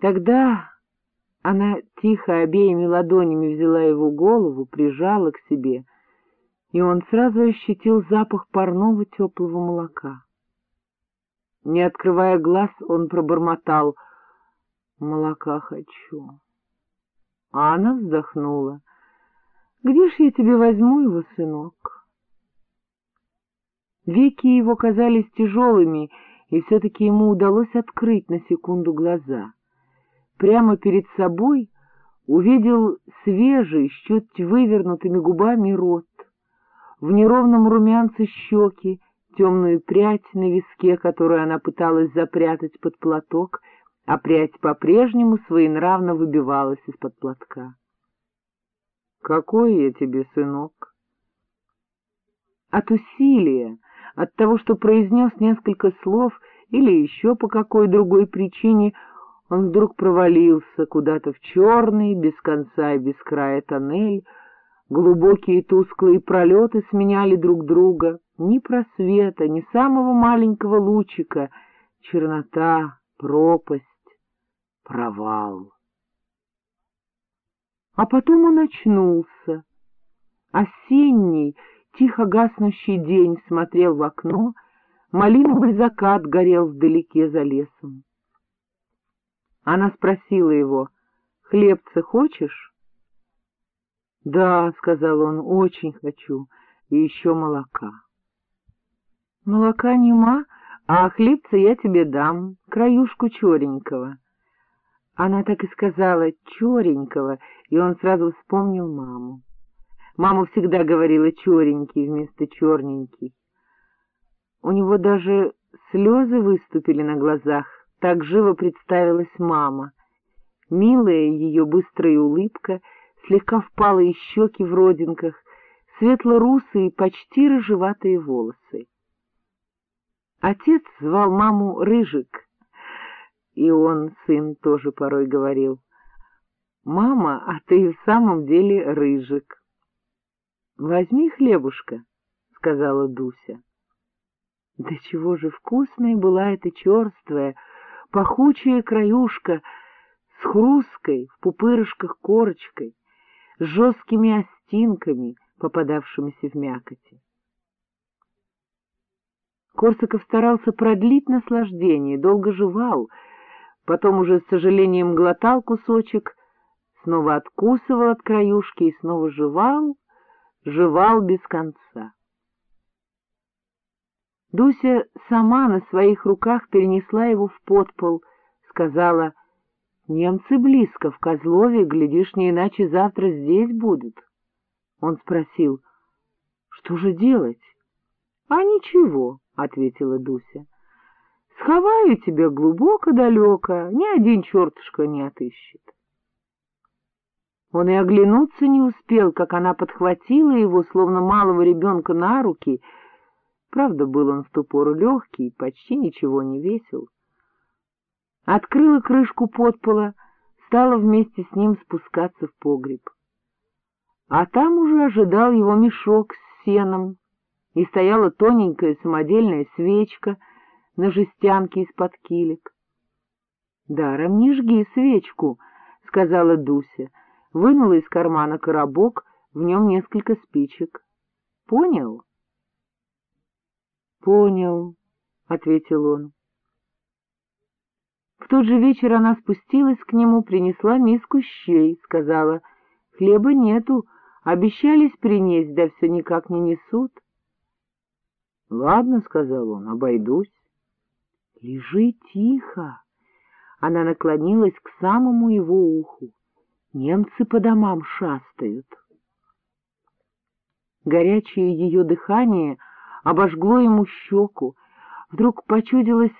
Тогда она тихо обеими ладонями взяла его голову, прижала к себе, и он сразу ощутил запах парного теплого молока. Не открывая глаз, он пробормотал «Молока хочу». А она вздохнула. «Где ж я тебе возьму его, сынок?» Веки его казались тяжелыми, и все-таки ему удалось открыть на секунду глаза. Прямо перед собой увидел свежий, с чуть вывернутыми губами рот, в неровном румянце щеки, темную прядь на виске, которую она пыталась запрятать под платок, а прядь по-прежнему своенравно выбивалась из-под платка. — Какой я тебе, сынок? От усилия, от того, что произнес несколько слов или еще по какой другой причине, он вдруг провалился куда-то в черный, без конца и без края тоннель, глубокие тусклые пролеты сменяли друг друга, ни просвета, ни самого маленького лучика, чернота, пропасть, провал. А потом он очнулся. Осенний, тихо гаснущий день смотрел в окно, малиновый закат горел вдалеке за лесом. Она спросила его, «Хлебца хочешь?» «Да», — сказал он, — «очень хочу, и еще молока». «Молока нема, а хлебца я тебе дам, краюшку черенького». Она так и сказала «черенького», и он сразу вспомнил маму. Мама всегда говорила «черенький» вместо «черненький». У него даже слезы выступили на глазах, так живо представилась мама. Милая ее быстрая улыбка, слегка впалые щеки в родинках, светло-русые, почти рыжеватые волосы. Отец звал маму Рыжик, и он, сын, тоже порой говорил, «Мама, а ты в самом деле Рыжик». «Возьми хлебушка», — сказала Дуся. Да чего же вкусной была эта черствая, пахучая краюшка с хрусткой в пупырышках корочкой, с жесткими остинками, попадавшимися в мякоти. Корсаков старался продлить наслаждение, долго жевал, потом уже с сожалением глотал кусочек, снова откусывал от краюшки и снова жевал, жевал без конца. Дуся сама на своих руках перенесла его в подпол, сказала, «Немцы близко, в Козлове, глядишь, не иначе завтра здесь будут». Он спросил, «Что же делать?» «А ничего», — ответила Дуся. «Сховаю тебя глубоко-далеко, ни один чертушка не отыщет». Он и оглянуться не успел, как она подхватила его, словно малого ребенка, на руки. Правда, был он в ту пору легкий, почти ничего не весил. Открыла крышку подпола, стала вместе с ним спускаться в погреб. А там уже ожидал его мешок с сеном, и стояла тоненькая самодельная свечка на жестянке из-под килек. — Даром не жги свечку, — сказала Дуся, вынула из кармана коробок, в нем несколько спичек. — Понял? — Понял, — ответил он. В тот же вечер она спустилась к нему, принесла миску щей, сказала, — хлеба нету, обещались принесть, да все никак не несут. —— Ладно, — сказал он, — обойдусь. — Лежи тихо. Она наклонилась к самому его уху. Немцы по домам шастают. Горячее ее дыхание обожгло ему щеку. Вдруг почудилось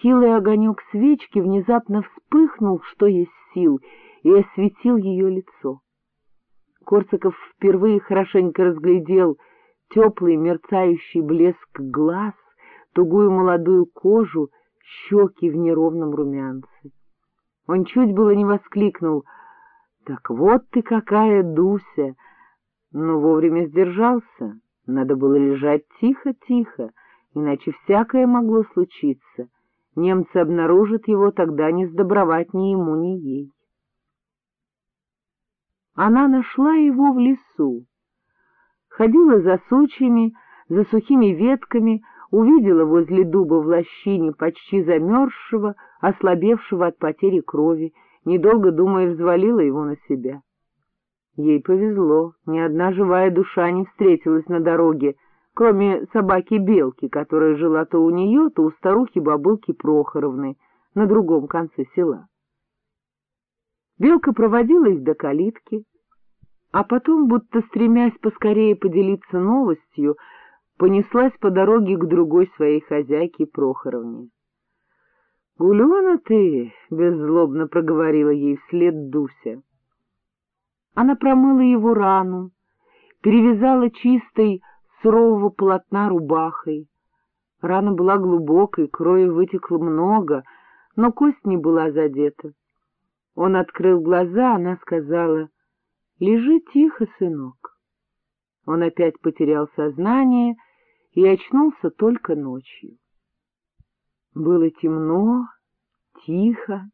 хилый огонек свечки, внезапно вспыхнул, что есть сил, и осветил ее лицо. Корсаков впервые хорошенько разглядел — теплый мерцающий блеск глаз, тугую молодую кожу, щеки в неровном румянце. Он чуть было не воскликнул «Так вот ты какая, Дуся!» но вовремя сдержался. Надо было лежать тихо-тихо, иначе всякое могло случиться. Немцы обнаружат его, тогда не сдобровать ни ему, ни ей. Она нашла его в лесу, ходила за сучьями, за сухими ветками, увидела возле дуба в лощине почти замерзшего, ослабевшего от потери крови, недолго думая, взвалила его на себя. Ей повезло, ни одна живая душа не встретилась на дороге, кроме собаки-белки, которая жила то у нее, то у старухи-бабылки Прохоровны на другом конце села. Белка проводила их до калитки, а потом, будто стремясь поскорее поделиться новостью, понеслась по дороге к другой своей хозяйке Прохоровне. — Гулена ты! — беззлобно проговорила ей вслед Дуся. Она промыла его рану, перевязала чистой сурового полотна рубахой. Рана была глубокой, крови вытекло много, но кость не была задета. Он открыл глаза, она сказала, — Лежи тихо, сынок. Он опять потерял сознание и очнулся только ночью. Было темно, тихо.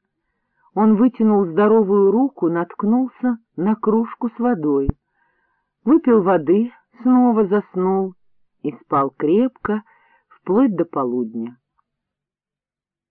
Он вытянул здоровую руку, наткнулся на кружку с водой. Выпил воды, снова заснул и спал крепко, вплоть до полудня.